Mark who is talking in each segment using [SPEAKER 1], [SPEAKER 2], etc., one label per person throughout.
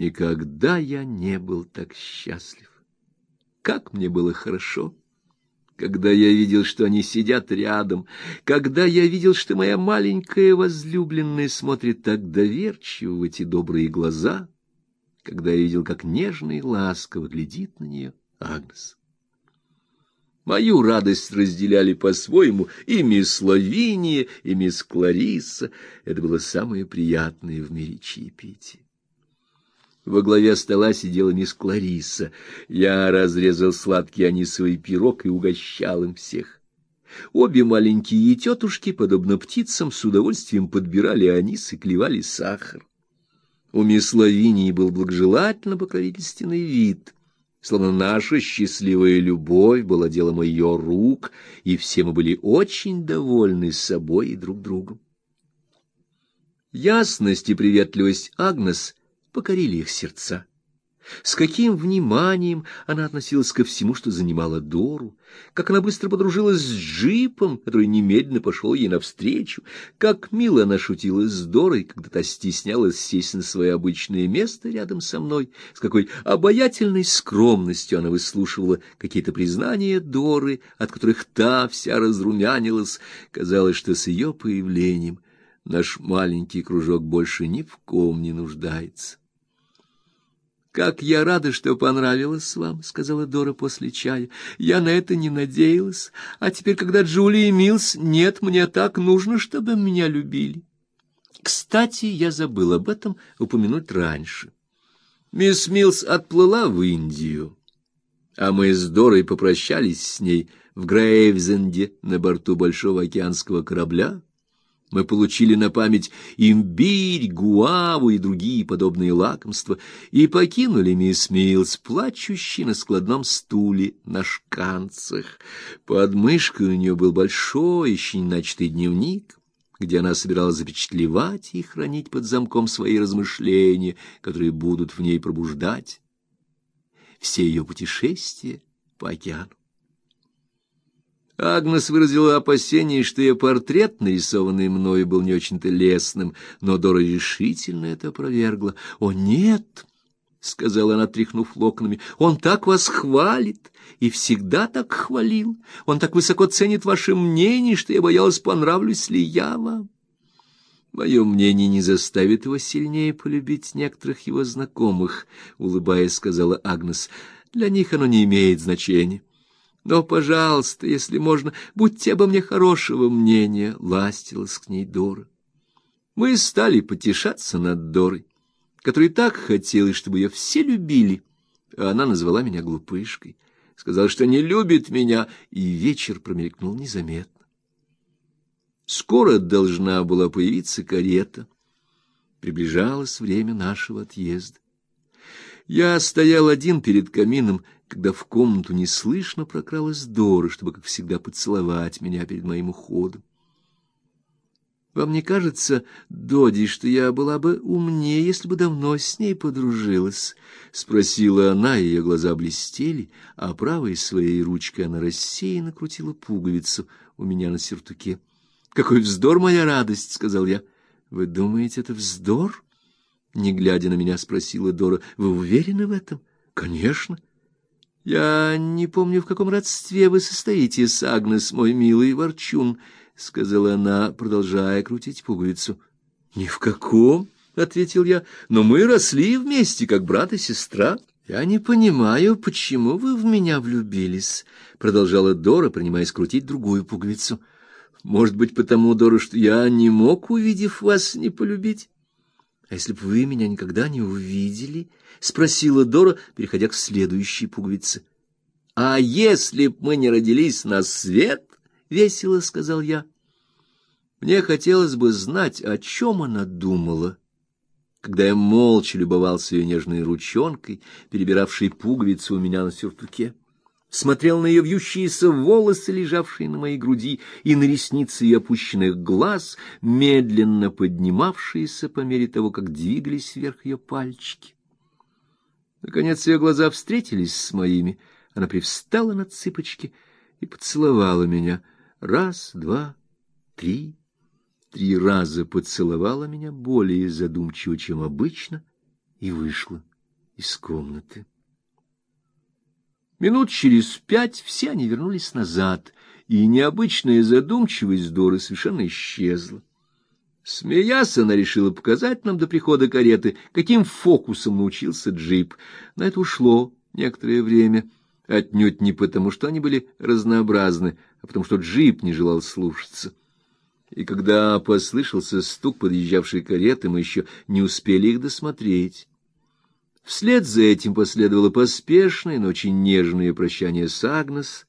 [SPEAKER 1] Никогда я не был так счастлив. Как мне было хорошо! когда я видел, что они сидят рядом, когда я видел, что моя маленькая возлюбленная смотрит так доверчиво в эти добрые глаза, когда я видел, как нежно и ласково глядит на нее Агнес. Мою радость разделяли по-своему и мисс Лавиния, и мисс Клариса. Это было самое приятное в мире чаепития. Во главе стола сидела мисс Клариса. Я разрезал сладкий анисовый пирог и угощал им всех. Обе маленькие тетушки, подобно птицам, с удовольствием подбирали анис и клевали сахар. У мисс Лавинии был благожелательно покровительственный вид, словно наша счастливая любовь была делом ее рук, и все мы были очень довольны собой и друг другом. Ясность и приветливость Агнес покорили их сердца. С каким вниманием она относилась ко всему, что занимала Дору, как она быстро подружилась с Джипом, который немедленно пошел ей навстречу, как мило она шутила с Дорой, когда та стеснялась сесть на свое обычное место рядом со мной, с какой обаятельной скромностью она выслушивала какие-то признания Доры, от которых та вся разрумянилась. Казалось, что с ее появлением наш маленький кружок больше ни в ком не нуждается. Как я рада, что понравилось вам, сказала Дора после чая. Я на это не надеялась, а теперь, когда Джулия Милс нет, мне так нужно, чтобы меня любили. Кстати, я забыл об этом упомянуть раньше. Мисс Милс отплыла в Индию, а мы с Дорой попрощались с ней в Грейвзенде на борту большого океанского корабля. Мы получили на память имбирь, гуаву и другие подобные лакомства и покинули мисс Милс, плачущей на складном стуле на шканцах. Под мышкой у нее был большой, еще не начатый дневник, где она собиралась запечатлевать и хранить под замком свои размышления, которые будут в ней пробуждать все ее путешествия по океану. Агнес выразила опасение, что ее портрет, нарисованный мною, был не очень-то лестным, но Дора решительно это опровергла. «О, нет!» — сказала она, тряхнув локонами. — Он так вас хвалит и всегда так хвалил. Он так высоко ценит ваше мнение, что я боялась, понравлюсь ли я вам. Мое мнение не заставит его сильнее полюбить некоторых его знакомых, — улыбаясь, сказала Агнес. — Для них оно не имеет значения. Но, пожалуйста, если можно, будьте обо мне хорошего мнения, ластилась к ней Дора. Мы стали потешаться над Дорой, которой так хотелось, чтобы ее все любили, а она назвала меня глупышкой, сказала, что не любит меня, и вечер промелькнул незаметно. Скоро должна была появиться карета. Приближалось время нашего отъезда. Я стоял один перед камином когда в комнату неслышно прокралась Дора, чтобы, как всегда, поцеловать меня перед моим уходом. Вам не кажется, Доди, что я была бы умнее, если бы давно с ней подружилась? спросила она, ее глаза блестели, а правой своей ручкой она рассеянно крутила пуговицу у меня на сюртуке. Какой вздор моя радость, сказал я. Вы думаете, это вздор? Не глядя на меня, спросила Дора. Вы уверены в этом? Конечно. Я не помню, в каком родстве вы состоите с Агнес, мой милый ворчун, сказала она, продолжая крутить пуговицу. Ни в каком, ответил я. Но мы росли вместе, как брат и сестра. Я не понимаю, почему вы в меня влюбились, продолжала Дора, принимаясь крутить другую пуговицу. Может быть, потому, Дора, что я не мог, увидев вас, не полюбить? А если бы вы меня никогда не увидели, спросила Дора, переходя к следующей пуговице. А если б мы не родились на свет, весело сказал я. Мне хотелось бы знать, о чем она думала, когда я молча любовался ее нежной ручонкой, перебиравшей пуговицы у меня на сюртуке смотрел на ее вьющиеся волосы, лежавшие на моей груди, и на ресницы ее опущенных глаз, медленно поднимавшиеся по мере того, как двигались вверх ее пальчики. Наконец ее глаза встретились с моими. Она привстала на цыпочки и поцеловала меня. Раз, два, три. Три раза поцеловала меня более задумчиво, чем обычно, и вышла из комнаты. Минут через пять все они вернулись назад, и необычная задумчивость Доры совершенно исчезла. Смеясь, она решила показать нам до прихода кареты, каким фокусом научился джип. На это ушло некоторое время, отнюдь не потому, что они были разнообразны, а потому что джип не желал слушаться. И когда послышался стук подъезжавшей кареты, мы еще не успели их досмотреть. Вслед за этим последовало поспешное, но очень нежное прощание с Агнес.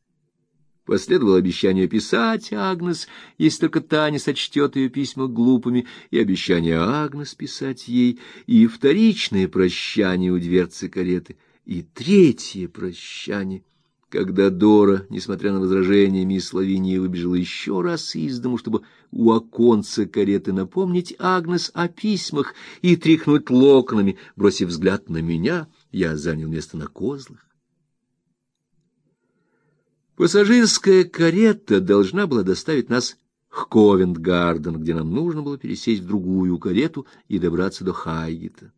[SPEAKER 1] Последовало обещание писать Агнес, если только та не сочтет ее письма глупыми, и обещание Агнес писать ей, и вторичное прощание у дверцы кареты, и третье прощание — когда Дора, несмотря на возражения мисс Лавинии, выбежала еще раз из дому, чтобы у оконца кареты напомнить Агнес о письмах и тряхнуть локонами, бросив взгляд на меня, я занял место на козлах. Пассажирская карета должна была доставить нас к Ковент-Гарден, где нам нужно было пересесть в другую карету и добраться до Хайгета.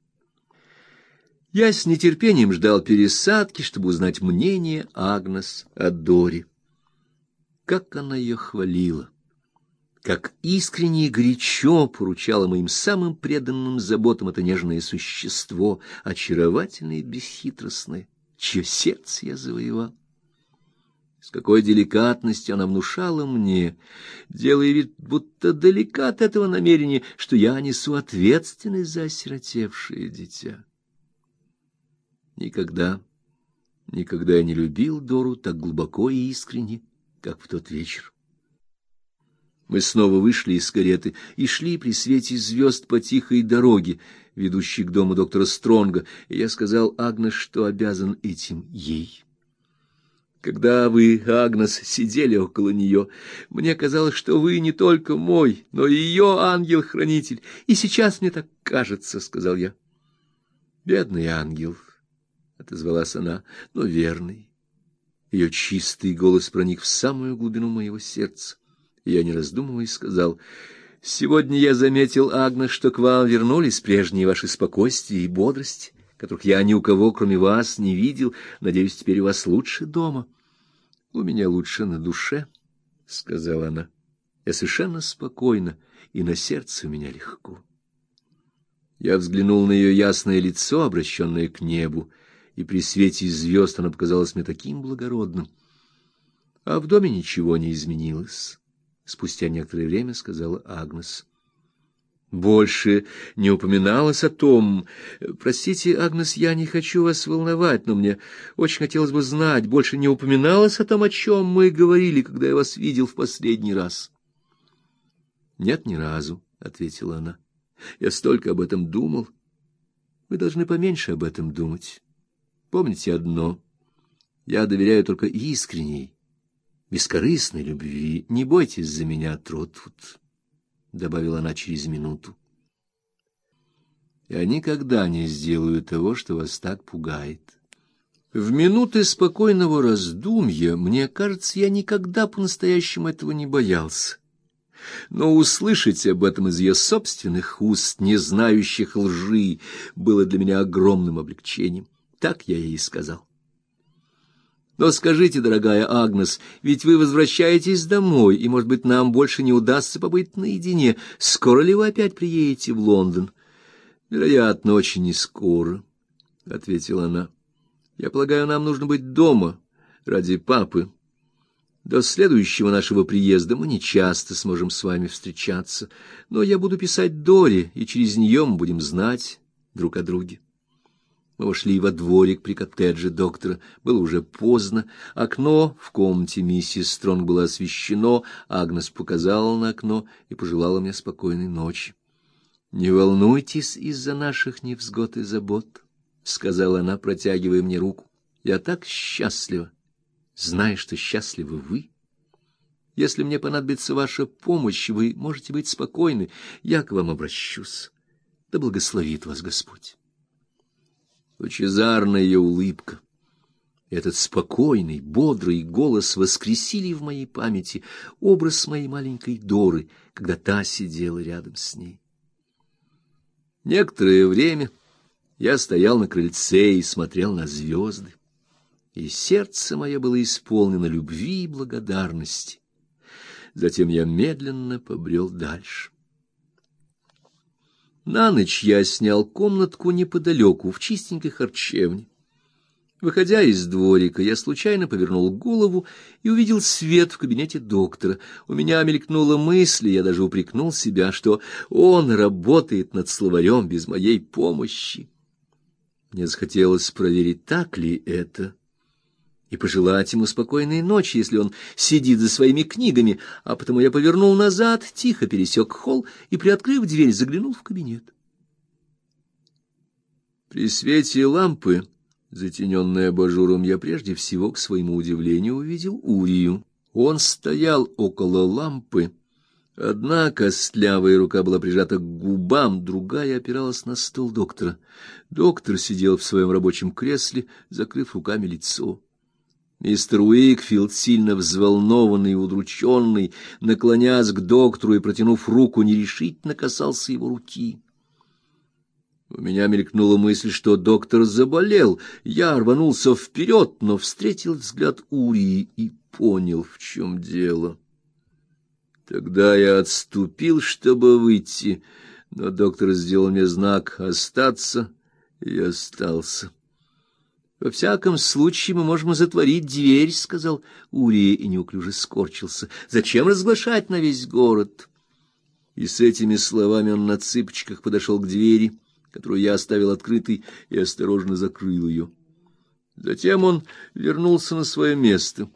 [SPEAKER 1] Я с нетерпением ждал пересадки, чтобы узнать мнение Агнес о Доре. Как она ее хвалила! Как искренне и горячо поручала моим самым преданным заботам это нежное существо, очаровательное и бесхитростное, чье сердце я завоевал. С какой деликатностью она внушала мне, делая вид, будто далека от этого намерения, что я несу ответственность за осиротевшее дитя. Никогда, никогда я не любил Дору так глубоко и искренне, как в тот вечер. Мы снова вышли из кареты и шли при свете звезд по тихой дороге, ведущей к дому доктора Стронга, и я сказал Агнес, что обязан этим ей. Когда вы, Агнес, сидели около нее, мне казалось, что вы не только мой, но и ее ангел-хранитель, и сейчас мне так кажется, — сказал я. Бедный ангел, — отозвалась она, — но верный. Ее чистый голос проник в самую глубину моего сердца. Я, не раздумывая, сказал, — Сегодня я заметил, Агнес, что к вам вернулись прежние ваши спокойствие и бодрость, которых я ни у кого, кроме вас, не видел. Надеюсь, теперь у вас лучше дома. — У меня лучше на душе, — сказала она. Я совершенно спокойна, и на сердце у меня легко. Я взглянул на ее ясное лицо, обращенное к небу, — и при свете звезд она показалась мне таким благородным. А в доме ничего не изменилось. Спустя некоторое время сказала Агнес. Больше не упоминалось о том. Простите, Агнес, я не хочу вас волновать, но мне очень хотелось бы знать, больше не упоминалось о том, о чем мы говорили, когда я вас видел в последний раз. Нет, ни разу, ответила она. Я столько об этом думал. Вы должны поменьше об этом думать. Помните одно: я доверяю только искренней, бескорыстной любви. Не бойтесь за меня, Тротвуд, добавила она через минуту. Я никогда не сделаю того, что вас так пугает. В минуты спокойного раздумья, мне кажется, я никогда по-настоящему этого не боялся. Но услышать об этом из ее собственных уст, не знающих лжи, было для меня огромным облегчением. Так я ей сказал. Но скажите, дорогая Агнес, ведь вы возвращаетесь домой, и, может быть, нам больше не удастся побыть наедине. Скоро ли вы опять приедете в Лондон? Вероятно, очень не скоро, ответила она. Я полагаю, нам нужно быть дома ради папы. До следующего нашего приезда мы не часто сможем с вами встречаться, но я буду писать Доре, и через нее мы будем знать друг о друге. Мы вошли во дворик при коттедже доктора. Было уже поздно. Окно в комнате миссис Стронг было освещено. Агнес показала на окно и пожелала мне спокойной ночи. Не волнуйтесь из-за наших невзгод и забот, сказала она, протягивая мне руку. Я так счастлива, зная, что счастливы вы. Если мне понадобится ваша помощь, вы можете быть спокойны. Я к вам обращусь. Да благословит вас Господь лучезарная ее улыбка. Этот спокойный, бодрый голос воскресили в моей памяти образ моей маленькой Доры, когда та сидела рядом с ней. Некоторое время Я стоял на крыльце и смотрел на звезды, и сердце мое было исполнено любви и благодарности. Затем я медленно побрел дальше. На ночь я снял комнатку неподалеку, в чистенькой харчевне. Выходя из дворика, я случайно повернул голову и увидел свет в кабинете доктора. У меня мелькнула мысль, я даже упрекнул себя, что он работает над словарем без моей помощи. Мне захотелось проверить, так ли это, и пожелать ему спокойной ночи, если он сидит за своими книгами, а потому я повернул назад, тихо пересек холл и, приоткрыв дверь, заглянул в кабинет. При свете лампы Затененный абажуром, я прежде всего, к своему удивлению, увидел Урию. Он стоял около лампы. Одна костлявая рука была прижата к губам, другая опиралась на стол доктора. Доктор сидел в своем рабочем кресле, закрыв руками лицо. Мистер Уикфилд, сильно взволнованный и удрученный, наклонясь к доктору и протянув руку, нерешительно касался его руки. У меня мелькнула мысль, что доктор заболел. Я рванулся вперед, но встретил взгляд Урии и понял, в чем дело. Тогда я отступил, чтобы выйти, но доктор сделал мне знак остаться, и остался. Во всяком случае мы можем затворить дверь, сказал Урия и неуклюже скорчился. Зачем разглашать на весь город? И с этими словами он на цыпочках подошел к двери которую я оставил открытой и осторожно закрыл ее. Затем он вернулся на свое место.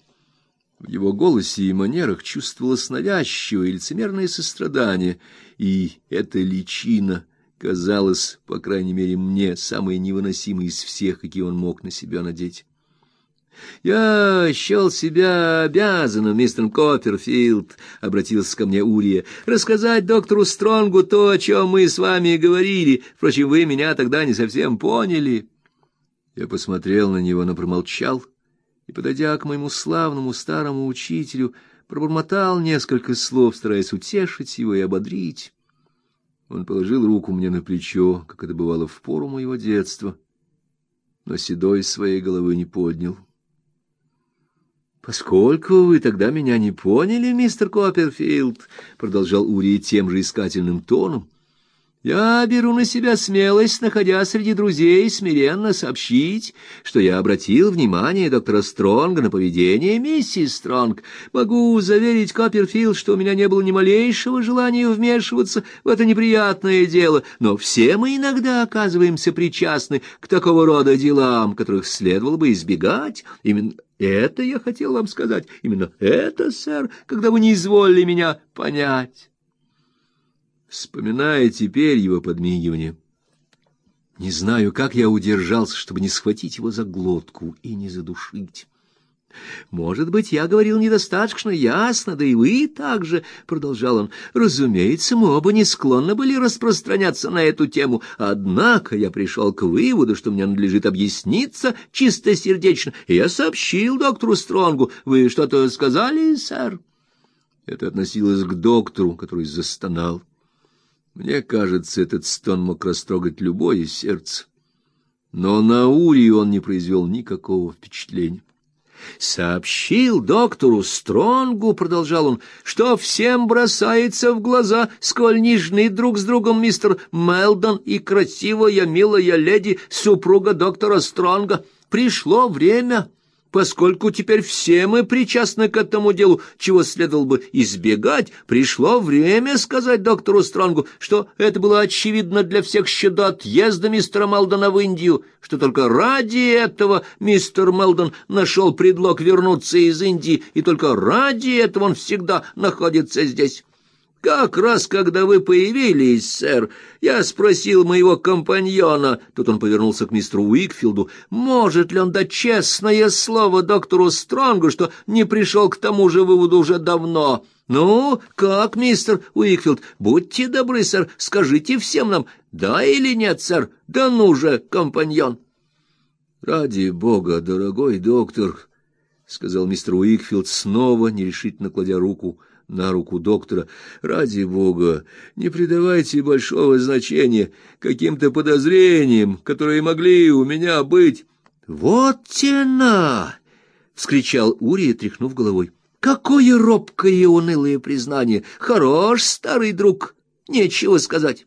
[SPEAKER 1] В его голосе и манерах чувствовалось навязчивое и лицемерное сострадание, и эта личина казалась, по крайней мере, мне самой невыносимой из всех, какие он мог на себя надеть. Я счел себя обязанным, мистер Копперфилд, обратился ко мне Урия, рассказать доктору Стронгу то, о чем мы с вами говорили. Впрочем, вы меня тогда не совсем поняли. Я посмотрел на него, но промолчал, и подойдя к моему славному старому учителю, пробормотал несколько слов, стараясь утешить его и ободрить. Он положил руку мне на плечо, как это бывало в пору моего детства, но седой своей головы не поднял. Поскольку вы тогда меня не поняли, мистер Копперфилд, продолжал Ури тем же искательным тоном, я беру на себя смелость, находясь среди друзей, смиренно сообщить, что я обратил внимание доктора Стронга на поведение миссис Стронг. Могу заверить Копперфилд, что у меня не было ни малейшего желания вмешиваться в это неприятное дело, но все мы иногда оказываемся причастны к такого рода делам, которых следовало бы избегать. Именно это я хотел вам сказать, именно это, сэр, когда вы не изволили меня понять вспоминая теперь его подмигивание. Не знаю, как я удержался, чтобы не схватить его за глотку и не задушить. Может быть, я говорил недостаточно ясно, да и вы также, продолжал он. Разумеется, мы оба не склонны были распространяться на эту тему, однако я пришел к выводу, что мне надлежит объясниться чистосердечно, и я сообщил доктору Стронгу. Вы что-то сказали, сэр? Это относилось к доктору, который застонал. Мне кажется, этот стон мог растрогать любое сердце. Но на Ури он не произвел никакого впечатления. Сообщил доктору Стронгу, продолжал он, что всем бросается в глаза, сколь нежны друг с другом мистер Мелдон и красивая, милая леди, супруга доктора Стронга. Пришло время Поскольку теперь все мы причастны к этому делу, чего следовало бы избегать, пришло время сказать доктору Стронгу, что это было очевидно для всех еще до отъезда мистера Мелдона в Индию, что только ради этого мистер Мелдон нашел предлог вернуться из Индии, и только ради этого он всегда находится здесь. Как раз когда вы появились, сэр, я спросил моего компаньона, тут он повернулся к мистеру Уикфилду, может ли он дать честное слово доктору Стронгу, что не пришел к тому же выводу уже давно. Ну, как, мистер Уикфилд, будьте добры, сэр, скажите всем нам, да или нет, сэр, да ну же, компаньон. Ради бога, дорогой доктор, — сказал мистер Уикфилд, снова нерешительно кладя руку на руку доктора. «Ради бога, не придавайте большого значения каким-то подозрениям, которые могли у меня быть». «Вот тена!» — вскричал Урия, тряхнув головой. «Какое робкое и унылое признание! Хорош, старый друг, нечего сказать!»